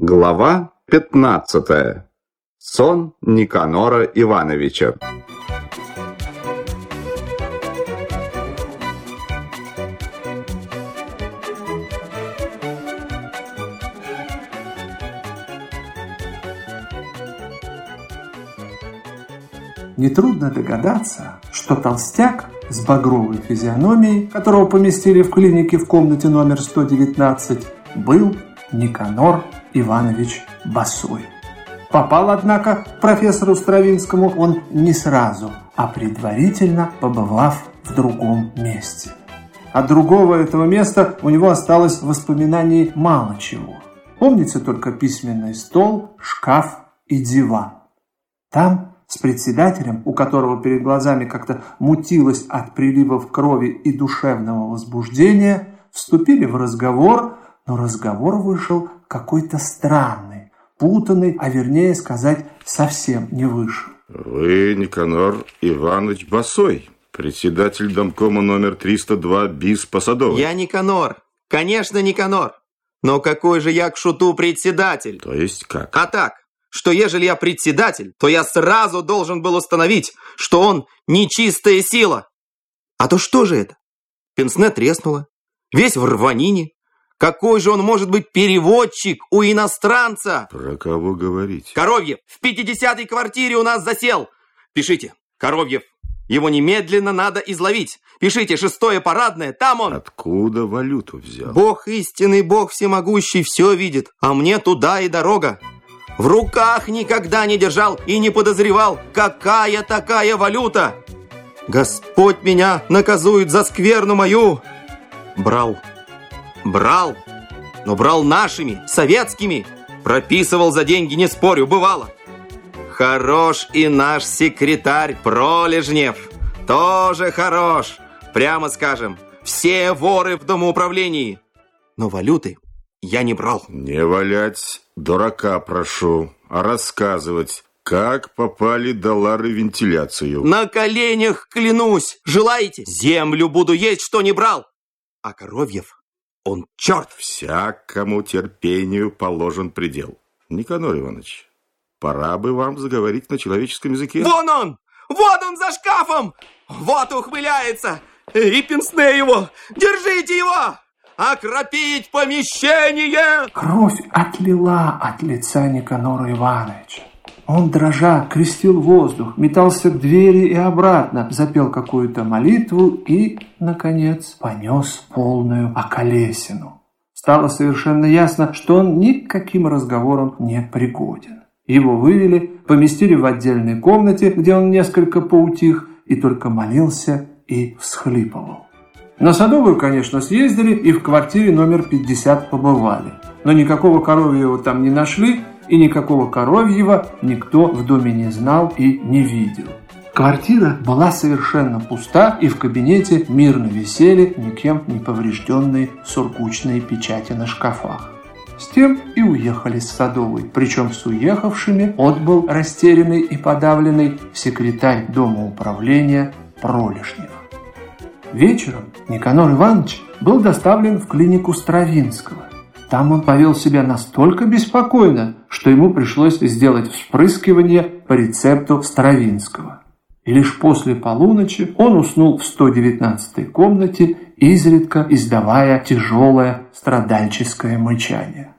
Глава 15. Сон Никанора Ивановича. Нетрудно догадаться, что толстяк с багровой физиономией, которого поместили в клинике в комнате номер 119, был Никанор Иванович Басой. Попал, однако, профессору Стравинскому он не сразу, а предварительно побывав в другом месте. От другого этого места у него осталось в воспоминании мало чего. Помнится только письменный стол, шкаф и диван. Там с председателем, у которого перед глазами как-то мутилось от приливов крови и душевного возбуждения, вступили в разговор, но разговор вышел какой-то странный, путанный, а вернее сказать, совсем не вышел. Вы Никанор Иванович Басой, председатель домкома номер 302 БИС Посадовый. Я Никанор, конечно Никанор. Но какой же я к шуту председатель? То есть как? А так, что ежели я председатель, то я сразу должен был установить, что он нечистая сила. А то что же это? Пенсне треснуло, весь в рванине, какой же он может быть переводчик у иностранца? Про кого говорить? Коровьев в 50-й квартире у нас засел. Пишите, Коровьев. Его немедленно надо изловить. Пишите, шестое парадное, там он. Откуда валюту взял? Бог истинный, Бог всемогущий, все видит. А мне туда и дорога. В руках никогда не держал и не подозревал, какая такая валюта. Господь меня наказует за скверну мою. Брал Брал, но брал нашими, советскими. Прописывал за деньги, не спорю, бывало. Хорош и наш секретарь Пролежнев. Тоже хорош. Прямо скажем, все воры в домоуправлении. Но валюты я не брал. Не валять дурака прошу, а рассказывать, как попали доллары в вентиляцию. На коленях клянусь. Желаете? Землю буду есть, что не брал. А Коровьев он черт! Всякому терпению положен предел. Никанор Иванович, пора бы вам заговорить на человеческом языке. Вон он! Вон он за шкафом! Вот ухмыляется! И пенсне его! Держите его! Окропить помещение! Кровь отлила от лица Никанора Ивановича. Он, дрожа, крестил воздух, метался к двери и обратно, запел какую-то молитву и, наконец, понес полную околесину. Стало совершенно ясно, что он никаким разговором не пригоден. Его вывели, поместили в отдельной комнате, где он несколько поутих и только молился и всхлипывал. На Садовую, конечно, съездили и в квартире номер 50 побывали. Но никакого коровьего там не нашли, и никакого коровьего никто в доме не знал и не видел. Квартира была совершенно пуста, и в кабинете мирно висели никем не поврежденные сургучные печати на шкафах. С тем и уехали с Садовой, причем с уехавшими отбыл растерянный и подавленный секретарь Дома управления Пролешнев. Вечером Никанор Иванович был доставлен в клинику Стравинского. Там он повел себя настолько беспокойно, что ему пришлось сделать вспрыскивание по рецепту Стравинского. И лишь после полуночи он уснул в 119-й комнате, изредка издавая тяжелое страдальческое мычание.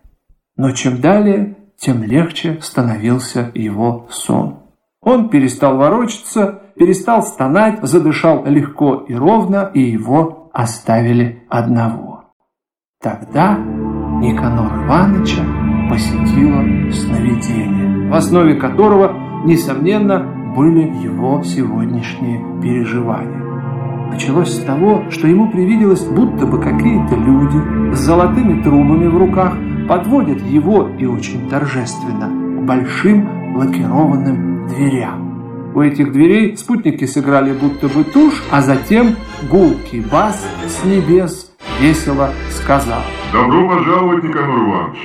Но чем далее, тем легче становился его сон. Он перестал ворочаться, перестал стонать, задышал легко и ровно, и его оставили одного. Тогда Никанор Ивановича посетило сновидение, в основе которого, несомненно, были его сегодняшние переживания. Началось с того, что ему привиделось, будто бы какие-то люди с золотыми трубами в руках подводят его и очень торжественно к большим лакированным дверям. У этих дверей спутники сыграли будто бы тушь, а затем гулкий бас с небес весело сказал – Добро пожаловать, Никанор Иванович.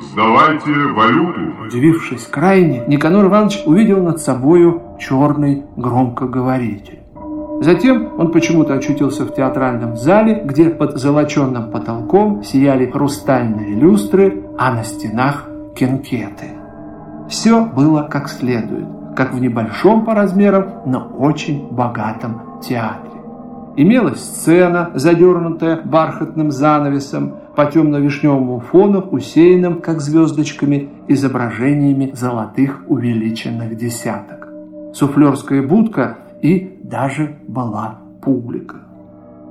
Сдавайте валюту. Удивившись крайне, Никанор Иванович увидел над собою черный громкоговоритель. Затем он почему-то очутился в театральном зале, где под золоченным потолком сияли хрустальные люстры, а на стенах кенкеты. Все было как следует, как в небольшом по размерам, но очень богатом театре. Имелась сцена, задернутая бархатным занавесом, по темно-вишневому фону, усеянным, как звездочками, изображениями золотых увеличенных десяток. Суфлерская будка и даже была публика.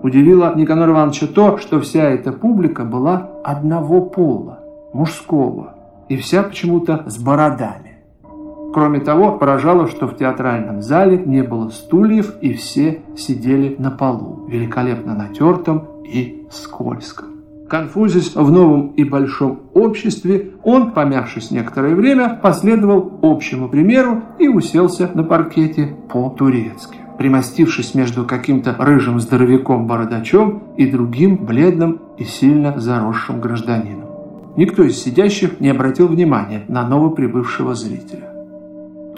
Удивило Никанора Ивановича то, что вся эта публика была одного пола, мужского, и вся почему-то с бородами. Кроме того, поражало, что в театральном зале не было стульев, и все сидели на полу, великолепно натертом и скользком. Конфузясь в новом и большом обществе, он, помявшись некоторое время, последовал общему примеру и уселся на паркете по-турецки, примостившись между каким-то рыжим здоровяком-бородачом и другим бледным и сильно заросшим гражданином. Никто из сидящих не обратил внимания на новоприбывшего зрителя.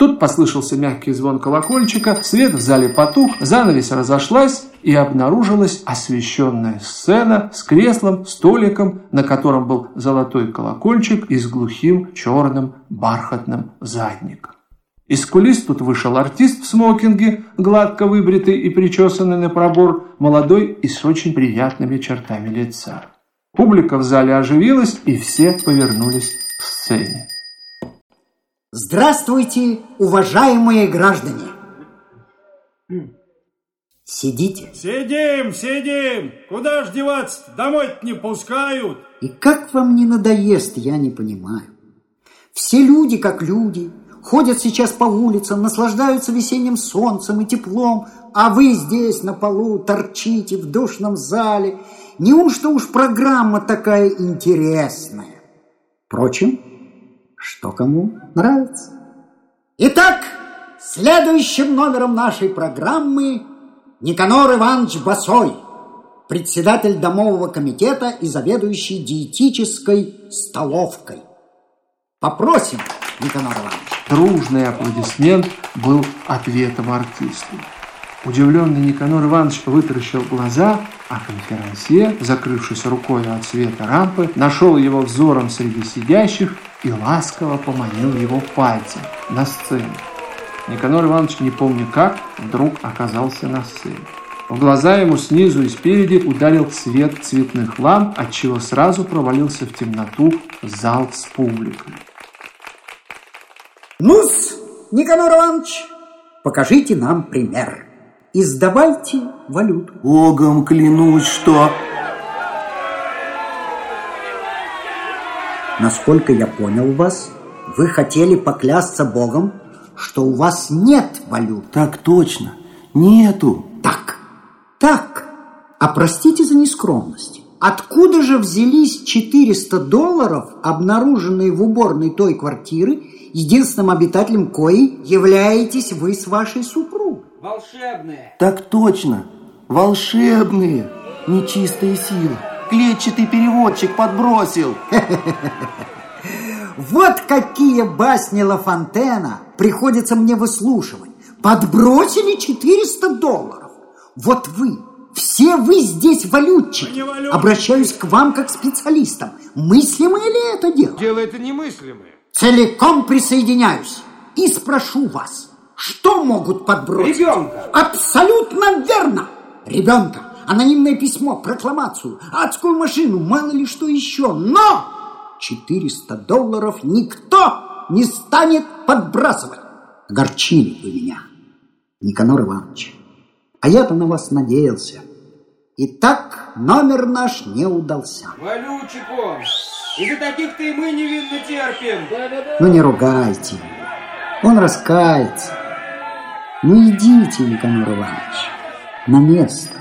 Тут послышался мягкий звон колокольчика, свет в зале потух, занавес разошлась, и обнаружилась освещенная сцена с креслом, столиком, на котором был золотой колокольчик и с глухим черным бархатным задником. Из кулис тут вышел артист в смокинге, гладко выбритый и причесанный на пробор, молодой и с очень приятными чертами лица. Публика в зале оживилась, и все повернулись к сцене. Здравствуйте, уважаемые граждане! Сидите. Сидим, сидим. Куда ж деваться? домой не пускают. И как вам не надоест, я не понимаю. Все люди как люди, ходят сейчас по улицам, наслаждаются весенним солнцем и теплом, а вы здесь на полу торчите в душном зале. Неужто уж программа такая интересная? Впрочем, что кому нравится. Итак, следующим номером нашей программы Никанор Иванович Басой, председатель домового комитета и заведующий диетической столовкой. Попросим, Никанор Иванович. Дружный аплодисмент был ответом артисту. Удивленный Никанор Иванович вытаращил глаза, а конферансье, закрывшись рукой от света рампы, нашел его взором среди сидящих и ласково поманил его пальцем на сцену. Никанор Иванович, не помню как, вдруг оказался на сцене. В глаза ему снизу и спереди ударил свет цветных ламп, отчего сразу провалился в темноту зал с публикой. Ну-с, Никанор Иванович, покажите нам пример. Издавайте валюту. Богом клянусь, что... Насколько я понял вас, вы хотели поклясться Богом, что у вас нет валют. Так точно, нету. Так, так. А простите за нескромность. Откуда же взялись 400 долларов, обнаруженные в уборной той квартиры, единственным обитателем коей являетесь вы с вашей супругой? Волшебные. Так точно, волшебные. Нечистая сила. Клетчатый переводчик подбросил. Вот какие басни Ла Фонтена приходится мне выслушивать. Подбросили 400 долларов. Вот вы, все вы здесь валютчики. Обращаюсь к вам как к специалистам. Мыслимое ли это дело? Дело это немыслимое. Целиком присоединяюсь и спрошу вас, что могут подбросить? Ребенка. Абсолютно верно. Ребенка анонимное письмо, прокламацию, адскую машину, мало ли что еще. Но 400 долларов никто не станет подбрасывать. Огорчили вы меня, Никанор Иванович. А я-то на вас надеялся. Итак, номер наш не удался. Валючик он. Из-за таких-то и мы невинно терпим. Ну не ругайте. Он раскается. Ну идите, Никанор Иванович, на место.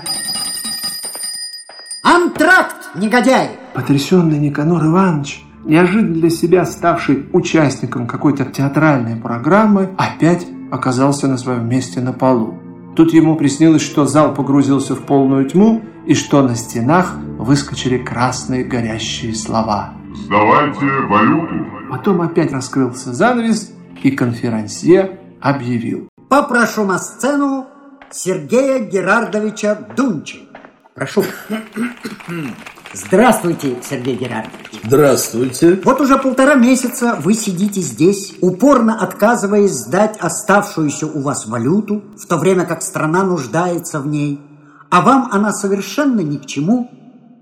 Антракт, негодяй! Потрясенный Никанор Иванович, неожиданно для себя ставший участником какой-то театральной программы, опять оказался на своем месте на полу. Тут ему приснилось, что зал погрузился в полную тьму и что на стенах выскочили красные горящие слова. Сдавайте валюту. Потом опять раскрылся занавес, и конферансье объявил. Попрошу на сцену Сергея Герардовича Дунчи. Прошу. Здравствуйте, Сергей Герардович. Здравствуйте. Вот уже полтора месяца вы сидите здесь, упорно отказываясь сдать оставшуюся у вас валюту, в то время как страна нуждается в ней, а вам она совершенно ни к чему,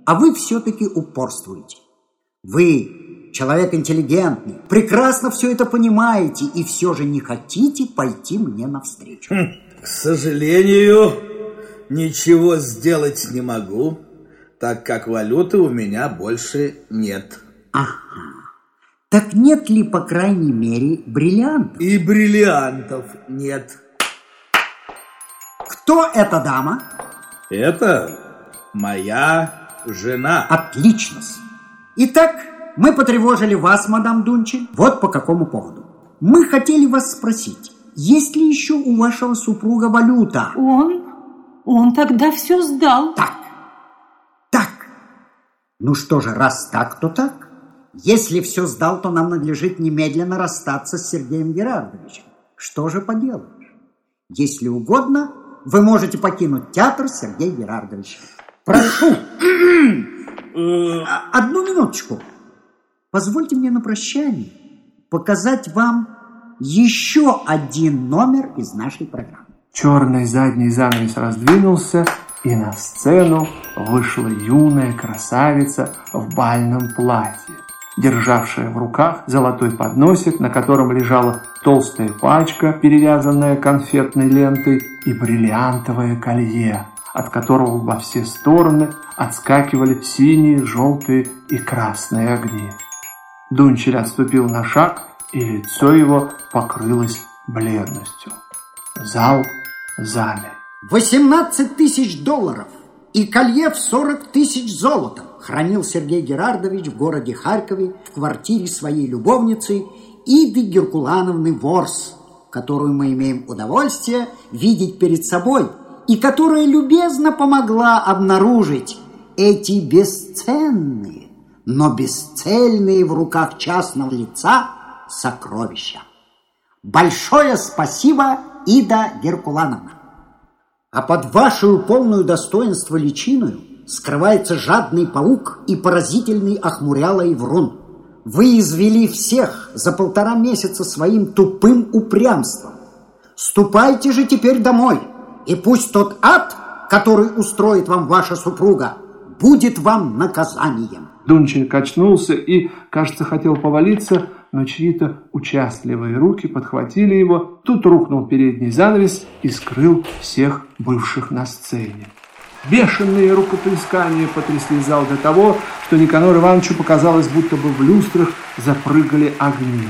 а вы все-таки упорствуете. Вы, человек интеллигентный, прекрасно все это понимаете и все же не хотите пойти мне навстречу. Хм, к сожалению, ничего сделать не могу так как валюты у меня больше нет. Ага. Так нет ли, по крайней мере, бриллиантов? И бриллиантов нет. Кто эта дама? Это моя жена. Отлично. Итак, мы потревожили вас, мадам Дунчи. Вот по какому поводу. Мы хотели вас спросить, есть ли еще у вашего супруга валюта? Он? Он тогда все сдал. Так, ну что же, раз так, то так. Если все сдал, то нам надлежит немедленно расстаться с Сергеем Герардовичем. Что же поделаешь? Если угодно, вы можете покинуть театр Сергей Герардович. Прошу. А, одну минуточку. Позвольте мне на прощание показать вам еще один номер из нашей программы. Черный задний занавес раздвинулся, и на сцену вышла юная красавица в бальном платье, державшая в руках золотой подносик, на котором лежала толстая пачка, перевязанная конфетной лентой, и бриллиантовое колье, от которого во все стороны отскакивали синие, желтые и красные огни. Дунчель отступил на шаг, и лицо его покрылось бледностью. Зал замер. 18 тысяч долларов и колье в 40 тысяч золотом хранил Сергей Герардович в городе Харькове в квартире своей любовницы Иды Геркулановны Ворс, которую мы имеем удовольствие видеть перед собой и которая любезно помогла обнаружить эти бесценные, но бесцельные в руках частного лица сокровища. Большое спасибо, Ида Геркулановна. А под вашу полную достоинство личиною скрывается жадный паук и поразительный охмурялый врун. Вы извели всех за полтора месяца своим тупым упрямством. Ступайте же теперь домой, и пусть тот ад, который устроит вам ваша супруга, будет вам наказанием. Дунчин качнулся и, кажется, хотел повалиться, но чьи-то участливые руки подхватили его. Тут рухнул передний занавес и скрыл всех бывших на сцене. Бешеные рукоплескания потрясли зал до того, что Никанору Ивановичу показалось, будто бы в люстрах запрыгали огни.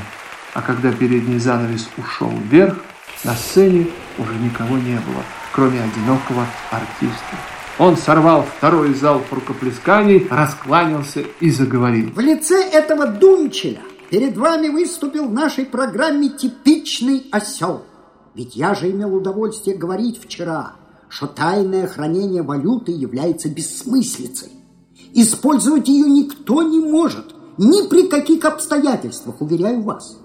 А когда передний занавес ушел вверх, на сцене уже никого не было, кроме одинокого артиста. Он сорвал второй зал рукоплесканий, раскланялся и заговорил. В лице этого Дунчеля перед вами выступил в нашей программе типичный осел. Ведь я же имел удовольствие говорить вчера, что тайное хранение валюты является бессмыслицей. Использовать ее никто не может, ни при каких обстоятельствах, уверяю вас.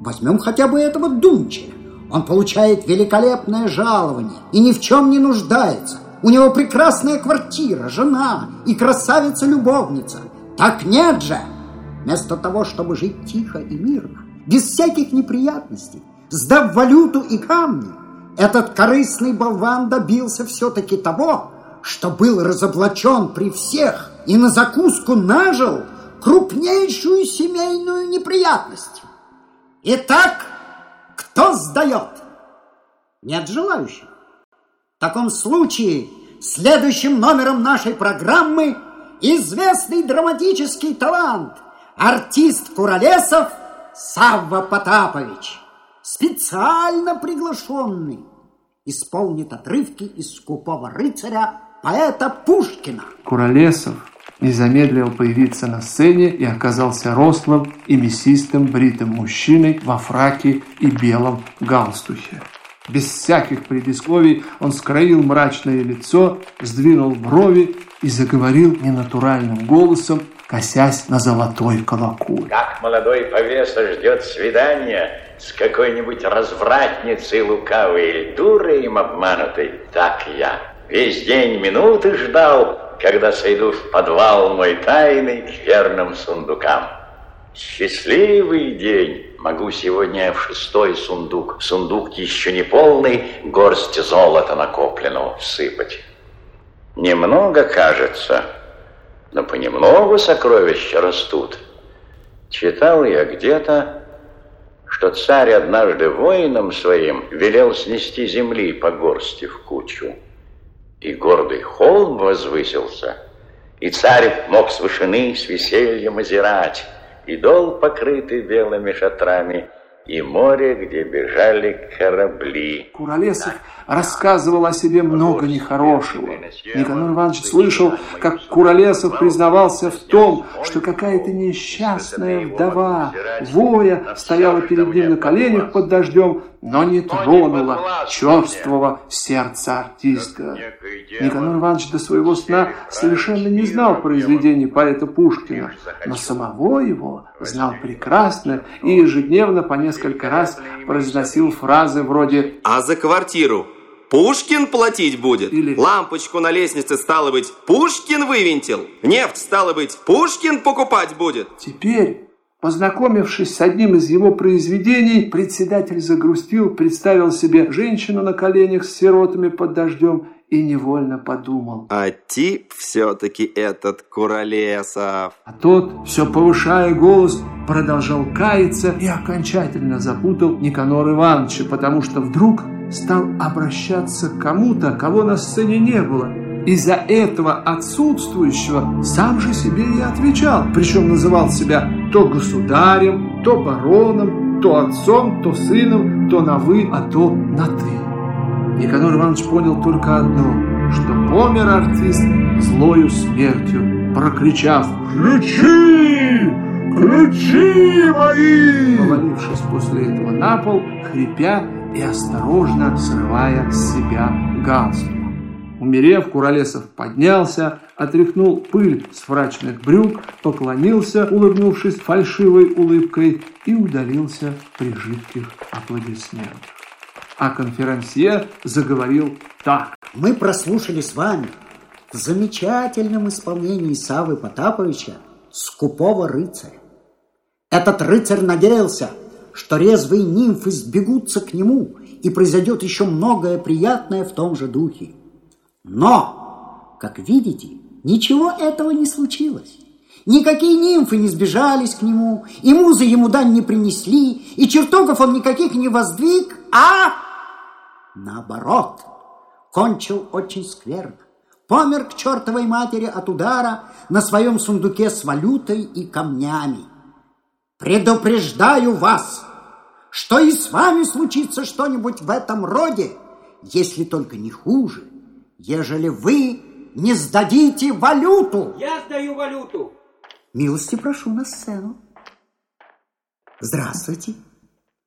Возьмем хотя бы этого Дунчеля. Он получает великолепное жалование и ни в чем не нуждается. У него прекрасная квартира, жена и красавица-любовница. Так нет же! Вместо того, чтобы жить тихо и мирно, без всяких неприятностей, сдав валюту и камни, этот корыстный болван добился все-таки того, что был разоблачен при всех и на закуску нажил крупнейшую семейную неприятность. Итак, кто сдает? Нет желающих. В таком случае следующим номером нашей программы известный драматический талант, артист Куролесов Савва Потапович, специально приглашенный, исполнит отрывки из «Скупого рыцаря» поэта Пушкина. Куролесов не замедлил появиться на сцене и оказался рослым и мясистым бритым мужчиной во фраке и белом галстухе. Без всяких предисловий он скроил мрачное лицо, сдвинул брови и заговорил ненатуральным голосом, косясь на золотой колокол. Как молодой повеса ждет свидания с какой-нибудь развратницей лукавой или дурой им обманутой, так я весь день минуты ждал, когда сойду в подвал мой тайный к верным сундукам. Счастливый день! Могу сегодня в шестой сундук, сундук еще не полный, горсть золота накопленного всыпать. Немного, кажется, но понемногу сокровища растут. Читал я где-то, что царь однажды воинам своим велел снести земли по горсти в кучу. И гордый холм возвысился, и царь мог с вышины с весельем озирать, и дол, покрытый белыми шатрами, и море, где бежали корабли. Куролесов рассказывал о себе много нехорошего. Никанор Иванович слышал, как Куролесов признавался в том, что какая-то несчастная вдова, воя, стояла перед ним на коленях под дождем, но не тронула черствого сердца артиста. Никанор Иванович до своего сна совершенно не знал произведений поэта Пушкина, но самого его знал прекрасно и ежедневно по несколько раз произносил фразы вроде «А за квартиру Пушкин платить будет? Или... Лампочку на лестнице, стало быть, Пушкин вывинтил? Нефть, стало быть, Пушкин покупать будет?» Теперь Познакомившись с одним из его произведений, председатель загрустил, представил себе женщину на коленях с сиротами под дождем и невольно подумал. А тип все-таки этот Куролесов. А тот, все повышая голос, продолжал каяться и окончательно запутал Никанор Ивановича, потому что вдруг стал обращаться к кому-то, кого на сцене не было. Из-за этого отсутствующего сам же себе и отвечал, причем называл себя то государем, то бароном, то отцом, то сыном, то на «вы», а то на «ты». Никанор Иванович понял только одно, что помер артист злою смертью, прокричав «Ключи! Ключи мои!» Повалившись после этого на пол, хрипя и осторожно срывая с себя галстук. Умерев, Куролесов поднялся, отряхнул пыль с фрачных брюк, поклонился, улыбнувшись фальшивой улыбкой, и удалился при жидких аплодисментах. А конферансье заговорил так. Мы прослушали с вами в замечательном исполнении Савы Потаповича «Скупого рыцаря». Этот рыцарь надеялся, что резвые нимфы сбегутся к нему, и произойдет еще многое приятное в том же духе. Но, как видите, ничего этого не случилось. Никакие нимфы не сбежались к нему, и музы ему дань не принесли, и чертогов он никаких не воздвиг, а наоборот, кончил очень скверно. Помер к чертовой матери от удара на своем сундуке с валютой и камнями. Предупреждаю вас, что и с вами случится что-нибудь в этом роде, если только не хуже – ежели вы не сдадите валюту. Я сдаю валюту. Милости прошу на сцену. Здравствуйте.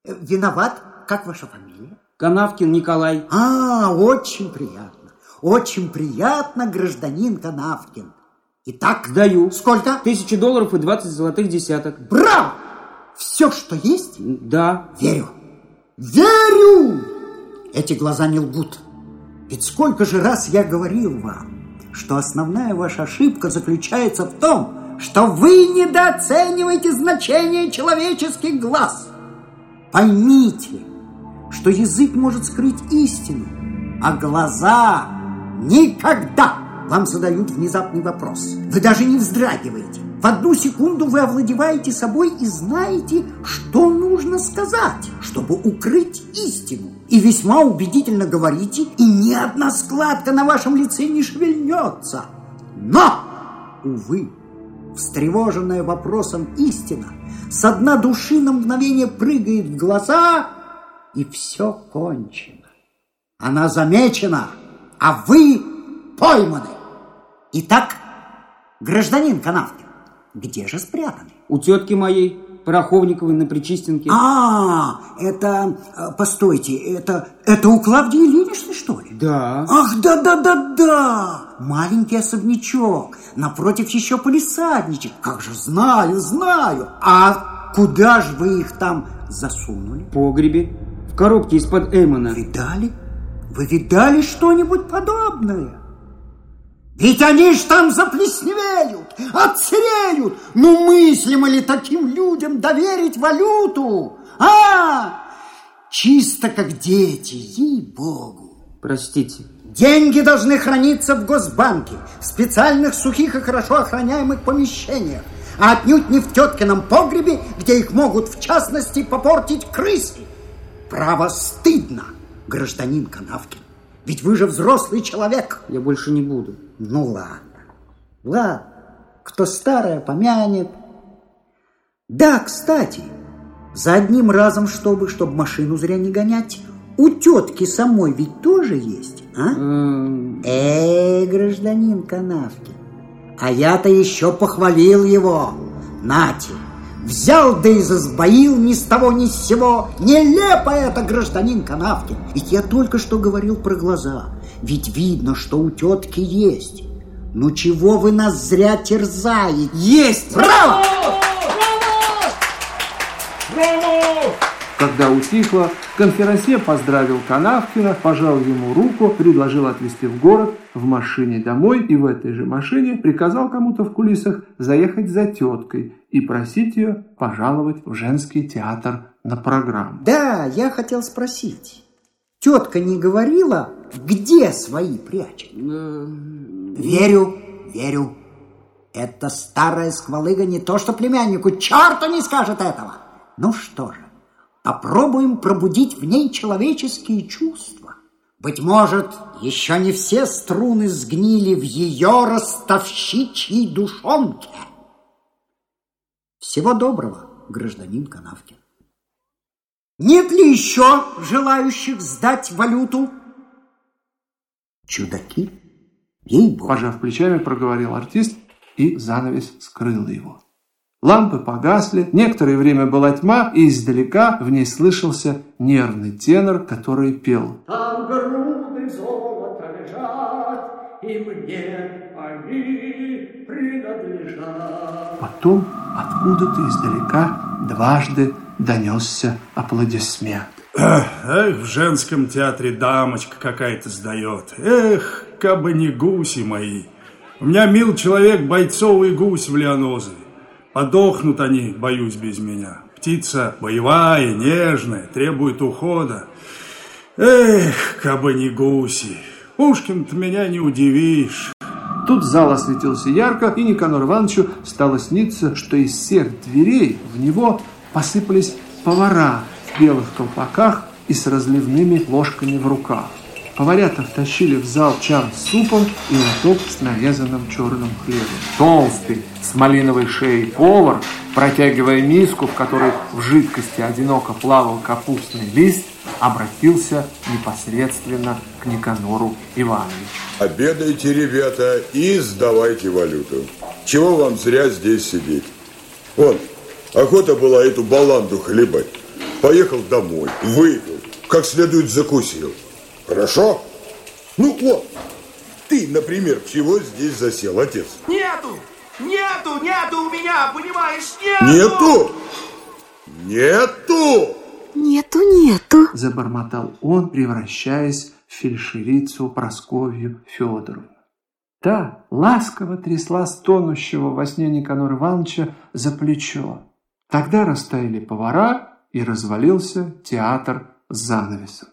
Виноват. Как ваша фамилия? Канавкин Николай. А, очень приятно. Очень приятно, гражданин Канавкин. Итак, Сдаю. Сколько? Тысячи долларов и двадцать золотых десяток. Браво! Все, что есть? Да. Верю. Верю! Эти глаза не лгут. Ведь сколько же раз я говорил вам, что основная ваша ошибка заключается в том, что вы недооцениваете значение человеческих глаз. Поймите, что язык может скрыть истину, а глаза никогда вам задают внезапный вопрос. Вы даже не вздрагиваете. В одну секунду вы овладеваете собой и знаете, что нужно сказать, чтобы укрыть истину. И весьма убедительно говорите, и ни одна складка на вашем лице не шевельнется. Но, увы, встревоженная вопросом истина с дна души на мгновение прыгает в глаза, и все кончено. Она замечена, а вы пойманы. Итак, гражданин Канавкин, где же спрятаны? У тетки моей, Пороховниковой на Причистенке. А, это, э, постойте, это, это у Клавдии Ильиничны, что ли? Да. Ах, да-да-да-да! Маленький особнячок, напротив еще полисадничек. Как же знаю, знаю. А куда же вы их там засунули? В погребе, в коробке из-под Эймона. Видали? Вы видали что-нибудь подобное? Ведь они ж там заплесневеют, отсреют. Ну, мыслимо ли таким людям доверить валюту? А, чисто как дети, ей-богу. Простите. Деньги должны храниться в Госбанке, в специальных сухих и хорошо охраняемых помещениях, а отнюдь не в теткином погребе, где их могут, в частности, попортить крысы. Право стыдно, гражданин Канавкин. Ведь вы же взрослый человек. Я больше не буду. Ну ладно, ладно. Кто старое помянет. Да, кстати, за одним разом, чтобы, чтобы машину зря не гонять, у тетки самой ведь тоже есть, а? Эй, гражданин Канавкин, а я-то еще похвалил его. Нате, взял да и засбоил ни с того ни с сего. Нелепо это, гражданин Канавкин. Ведь я только что говорил про глаза. Ведь видно, что у тетки есть. Ну чего вы нас зря терзаете? Есть! Браво! Браво! Когда утихло, конферансье поздравил Канавкина, пожал ему руку, предложил отвезти в город в машине домой и в этой же машине приказал кому-то в кулисах заехать за теткой и просить ее пожаловать в женский театр на программу. Да, я хотел спросить. Тетка не говорила, где свои прячет? Верю, верю. Это старая сквалыга не то что племяннику, черту не скажет этого. Ну что же, попробуем пробудить в ней человеческие чувства. Быть может, еще не все струны сгнили в ее ростовщичьей душонке. Всего доброго, гражданин Канавкин. Нет ли еще желающих сдать валюту? Чудаки? Ей-богу. Пожав плечами, проговорил артист, и занавес скрыл его. Лампы погасли, некоторое время была тьма, и издалека в ней слышался нервный тенор, который пел. Там груды золота лежат, и мне они принадлежат. Потом откуда-то издалека дважды донесся аплодисмент. Эх, эх, в женском театре дамочка какая-то сдает. Эх, кабы не гуси мои. У меня мил человек бойцовый гусь в Леонозове. Подохнут они, боюсь, без меня. Птица боевая, нежная, требует ухода. Эх, кабы не гуси. Пушкин-то меня не удивишь. Тут зал осветился ярко, и Никанору Ивановичу стало сниться, что из всех дверей в него посыпались повара в белых колпаках и с разливными ложками в руках. Поварята втащили в зал чан с супом и лоток с нарезанным черным хлебом. Толстый, с малиновой шеей повар, протягивая миску, в которой в жидкости одиноко плавал капустный лист, обратился непосредственно к Никанору Ивановичу. Обедайте, ребята, и сдавайте валюту. Чего вам зря здесь сидеть? Вон, охота была эту баланду хлебать. Поехал домой, выпил, как следует закусил. Хорошо? Ну вот, ты, например, чего здесь засел, отец? Нету! Нету! Нету у меня, понимаешь? Нету! Нету! Нету! Нету, нету. Забормотал он, превращаясь в фельдшерицу Просковью Федоровну. Та ласково трясла стонущего во сне Никанора Ивановича за плечо. Тогда растаяли повара и развалился театр с занавесом.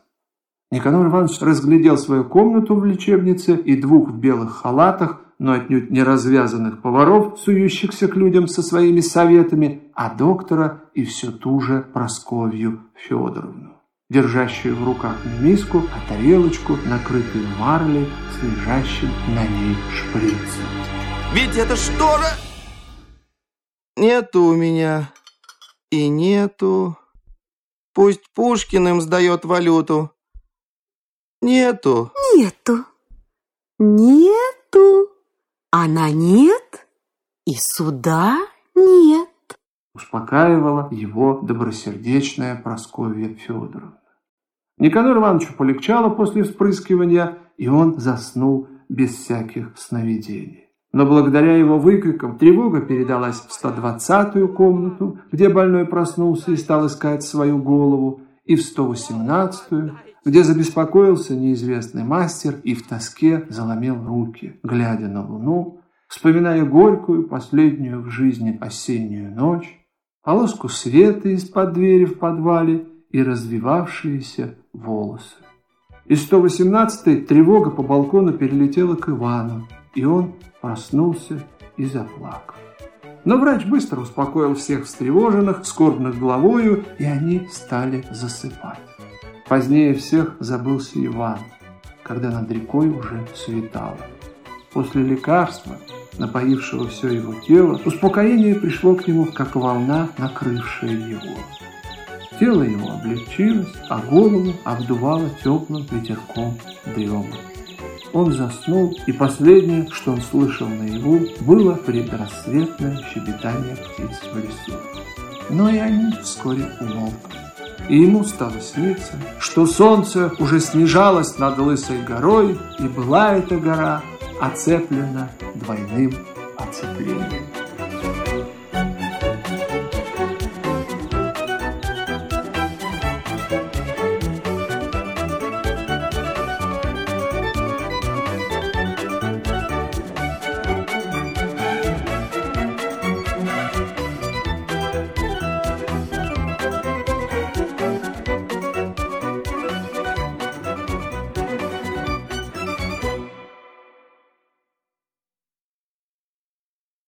Никанор Иванович разглядел свою комнату в лечебнице и двух в белых халатах, но отнюдь не развязанных поваров, сующихся к людям со своими советами, а доктора и всю ту же Просковью Федоровну, держащую в руках не миску, а тарелочку, накрытую марлей с лежащим на ней шприцем. Ведь это что же? Нету у меня и нету. Пусть Пушкин им сдает валюту. Нету. Нету. Нету. Она нет. И суда нет. Успокаивала его добросердечная Прасковья Федоровна. Никанор Ивановичу полегчало после вспрыскивания, и он заснул без всяких сновидений. Но благодаря его выкрикам тревога передалась в 120-ю комнату, где больной проснулся и стал искать свою голову, и в 118-ю, где забеспокоился неизвестный мастер и в тоске заломил руки, глядя на луну, вспоминая горькую, последнюю в жизни осеннюю ночь, полоску света из-под двери в подвале и развивавшиеся волосы. Из 118-й тревога по балкону перелетела к Ивану, и он проснулся и заплакал. Но врач быстро успокоил всех встревоженных, скорбных головою, и они стали засыпать. Позднее всех забылся Иван, когда над рекой уже светало. После лекарства, напоившего все его тело, успокоение пришло к нему, как волна, накрывшая его. Тело его облегчилось, а голову обдувало теплым ветерком дрема. Он заснул, и последнее, что он слышал наяву, было предрассветное щебетание птиц в лесу. Но и они вскоре умолкли. И ему стало сниться, что солнце уже снижалось над лысой горой, и была эта гора оцеплена двойным оцеплением.